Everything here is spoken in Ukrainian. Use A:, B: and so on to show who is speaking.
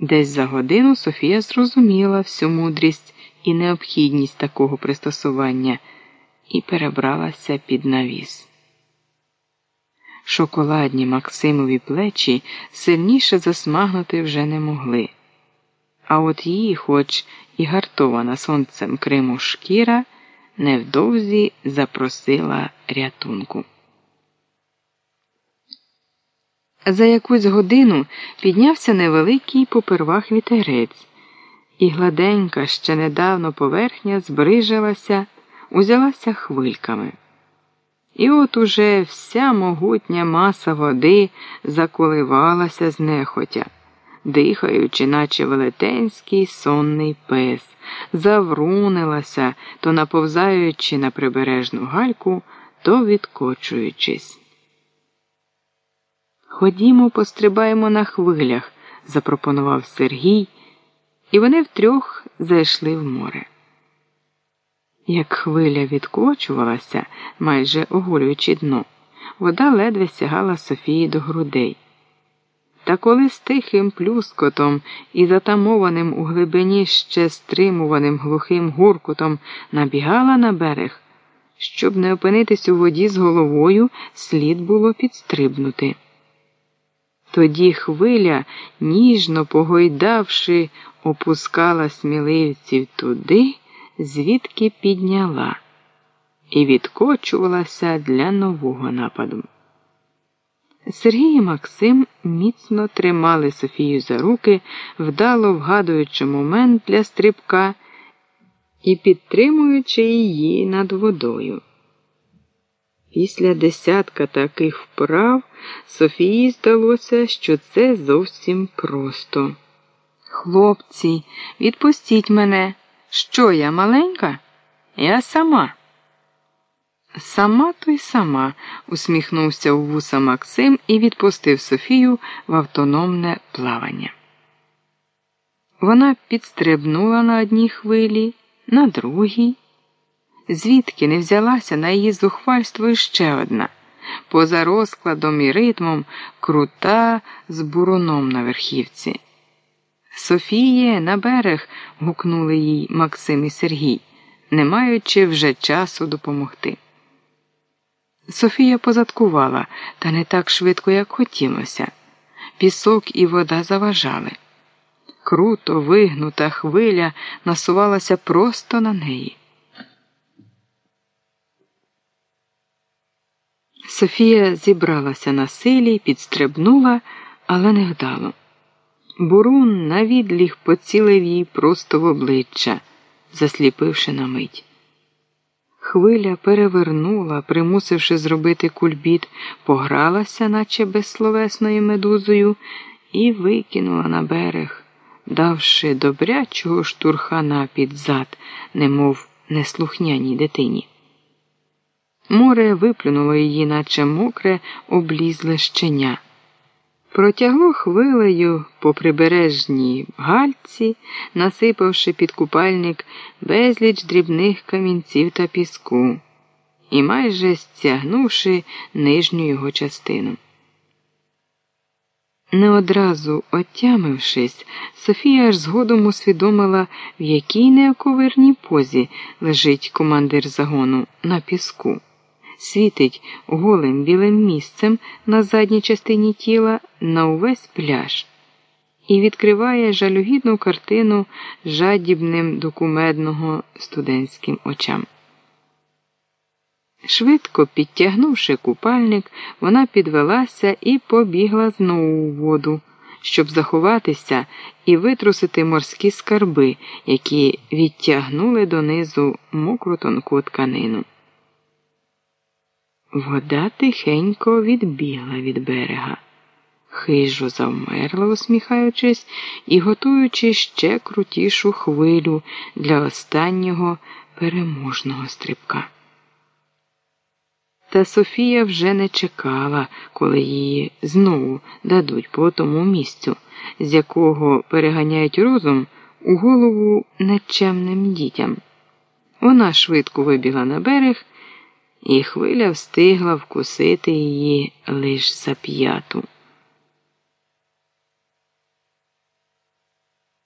A: Десь за годину Софія зрозуміла всю мудрість і необхідність такого пристосування і перебралася під навіс. Шоколадні Максимові плечі сильніше засмагнути вже не могли. А от її, хоч і гартована сонцем Криму шкіра, невдовзі запросила рятунку. За якусь годину піднявся невеликий попервах вітерець, і гладенька ще недавно поверхня збрижилася, узялася хвильками. І от уже вся могутня маса води заколивалася знехотя, дихаючи, наче велетенський сонний пес, заврунилася, то наповзаючи на прибережну гальку, то відкочуючись. Ходімо, пострибаємо на хвилях, запропонував Сергій, і вони втрьох зайшли в море. Як хвиля відкочувалася, майже оголюючи дно, вода ледве сягала Софії до грудей. Та коли з тихим плюскотом і затамованим у глибині ще стримуваним глухим гуркутом набігала на берег, щоб не опинитись у воді з головою, слід було підстрибнути. Тоді хвиля, ніжно погойдавши, опускала сміливців туди, звідки підняла, і відкочувалася для нового нападу. Сергій і Максим міцно тримали Софію за руки, вдало вгадуючи момент для стрибка і підтримуючи її над водою. Після десятка таких вправ Софії здалося, що це зовсім просто. Хлопці, відпустіть мене. Що я маленька? Я сама. Сама то й сама, усміхнувся у вуса Максим і відпустив Софію в автономне плавання. Вона підстрибнула на одній хвилі, на другій звідки не взялася на її зухвальство іще одна, поза розкладом і ритмом крута з буруном на верхівці. Софіє, на берег, гукнули їй Максим і Сергій, не маючи вже часу допомогти. Софія позадкувала, та не так швидко, як хотілося. Пісок і вода заважали. Круто вигнута хвиля насувалася просто на неї. Софія зібралася на силі, підстрибнула, але не вдало. Бурун навідліг поцілив їй просто в обличчя, засліпивши на мить. Хвиля перевернула, примусивши зробити кульбіт, погралася, наче безсловесною медузою, і викинула на берег, давши добрячого штурхана під зад, немов неслухняній дитині. Море виплюнуло її, наче мокре, облізле щеня. Протягло хвилею по прибережній гальці, насипавши під купальник безліч дрібних камінців та піску і майже стягнувши нижню його частину. Не одразу отямившись, Софія аж згодом усвідомила, в якій неоковирній позі лежить командир загону на піску світить голим білим місцем на задній частині тіла на увесь пляж і відкриває жалюгідну картину жадібним докумедного студентським очам. Швидко підтягнувши купальник, вона підвелася і побігла знову у воду, щоб заховатися і витрусити морські скарби, які відтягнули донизу мокру тонку тканину. Вода тихенько відбігла від берега, хижо завмерла, усміхаючись і готуючи ще крутішу хвилю для останнього переможного стрибка. Та Софія вже не чекала, коли її знову дадуть по тому місцю, з якого переганяють розум у голову нечемним дітям. Вона швидко вибігла на берег і хвиля встигла вкусити її лиш за п'яту.